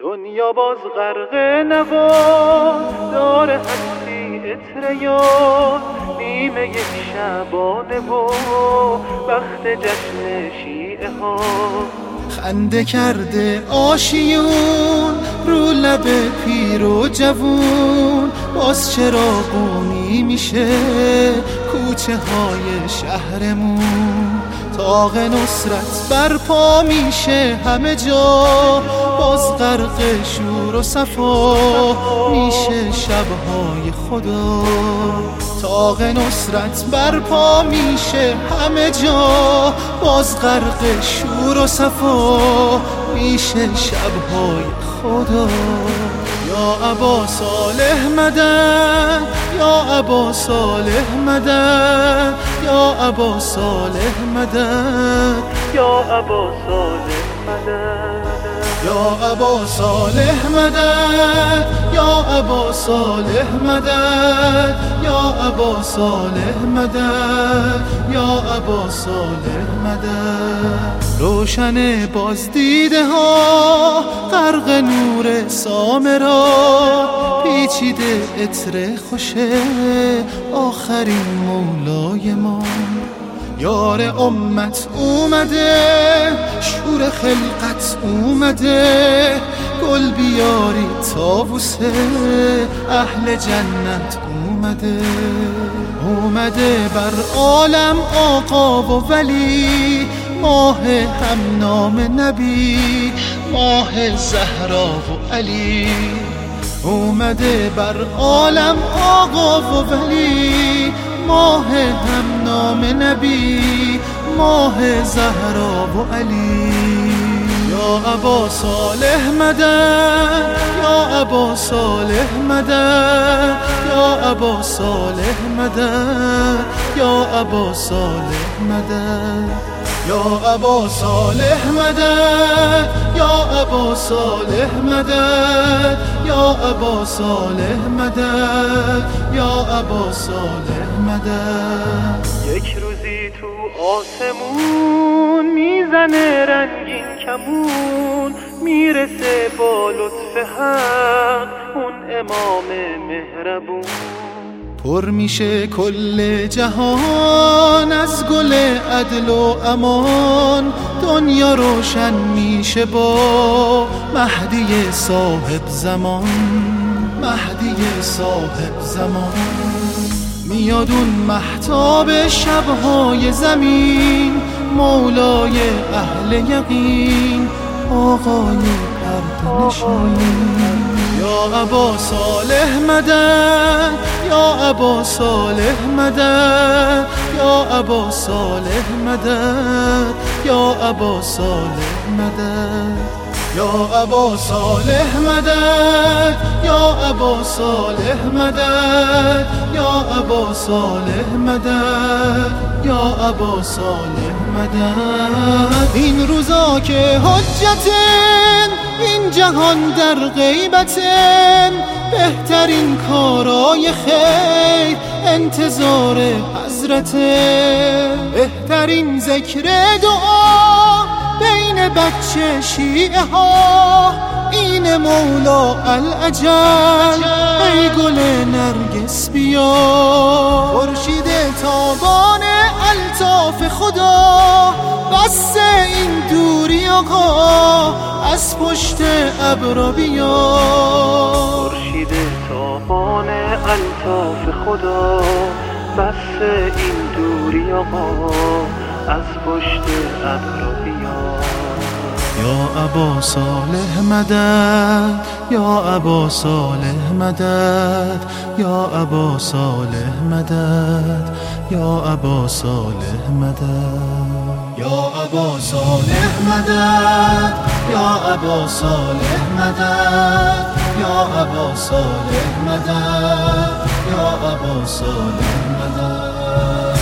دنیا باز غرق نوا. داره هستی اتر یاد نیمه یک شبانه و وقت جشن شیعه ها خنده کرده آشیون رو لب پیر و جوون. باز چراغونی میشه. کوچه های شهرمون. تاق نصرت برپا میشه همه جا. باز غرق شور و صفا میشه شبهای خدا. تاق نصرت برپا میشه همه جا. باز غرق شور و صفا میشه شبهای خدا. یا ابا صالح مدن یا ابا صالح مدن یا ابا صالح مدن یا ابا صالح مدد. یا ابا صالح مدد یا ابا صالح مدد. یا ابا صالح مدد یا ابا صالح مدد. روشن بازدیده ها غرق نور سامرا پیچیده عطر خوشه آخرین مولای ما. یار امت اومده شور خلقت اومده گل بیاری تاووسه اهل جنت اومده. اومده بر عالم آقا و ولی ماه هم نام نبی ماه زهرا و علی. اومده بر عالم آقا و ولی ماه هم نام نبی ماه زهرا و علی. یا ابا صالح مدد یا ابا صالح مدد. یا ابا صالح مدد یا ابا صالح مدد. یا ابا صالح مدد یا ابا صالح مدد. یا ابا صالح مدد یا ابا صالح مدد. یک روزی تو آسمون می‌زنه رنگین کمون می‌رسه با لطف حق. امام مهربون. پر میشه کل جهان از گل عدل و امان. دنیا روشن میشه با مهدی صاحب زمان. مهدی صاحب زمان. میاد اون محتاب شبهای زمین مولای اهل یقین آقای پرتنشین یا ابا صالح مدد یا ابا صالح مدد یا ابا صالح مدد یا ابا صالح مدد یا ابا صالح مدد یا ابا صالح مدد یا ابا صالح مدد یا ابا صالح مدد این روزا که حجتن این جهان در غیبتن بهترین کارای خیر. انتظار حضرته بهترین ذکر دعا بین بچه شیعه ها این مولا العجل ای گل نرگس بیا. خورشید تابان الطاف خدا بس این دوری آقا. از پشت ابرا بیا خورشید تابان الطاف خدا بس این دوری آقا از پشت ابرا بیا یا ابا صالح مدد یا ابا صالح مدد یا ابا صالح مدد یا ابا صالح مدد. یا ابا صالح مدد یا ابا صالح مدد یا ابا صالح مدد یا ابا صالح مدد.